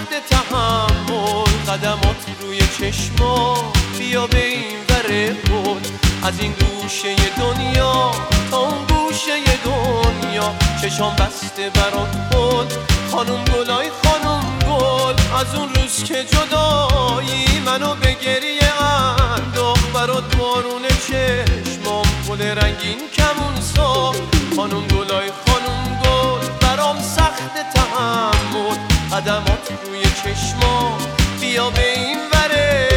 وقت تحمل قدمات روی چشما بیا به این وره بود از این گوشه دنیا تا اون گوشه دنیا. چشام بسته برات بود خانم گلای خانم گل. از اون روز که جدایی منو به گریه انداخت. برات بارون چشمام گل رنگین کمون سا خانم گلای خانم قدمات روی چشما بیا به این وره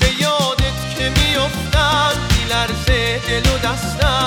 به یادت که میفتم میلرزه دل و دستم.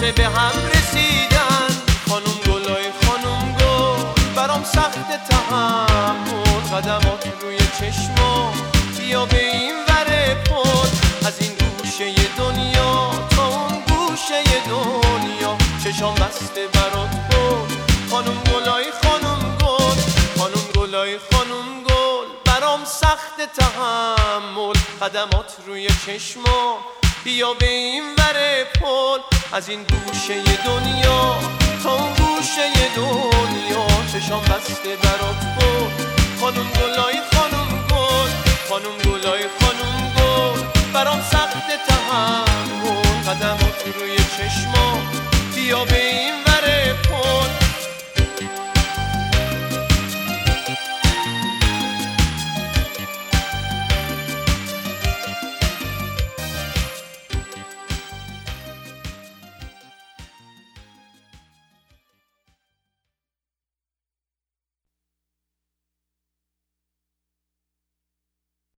واسه به هم رسیدن. خانم گلای خانم گل برام سخت تحمل. قدمات روی چشما بیا به این وره پل. از این گوشه دنیا تا اون گوشه دنیا. چشام بسته برات بود. خانم گلای خانم گل خانم گلای خانم گل. برام سخت تحمل. قدمات روی چشما بیا به این وره پل. از این گوشه دنیا تا اون گوشه دنیا. چشام بسته بود خانم گلای خانم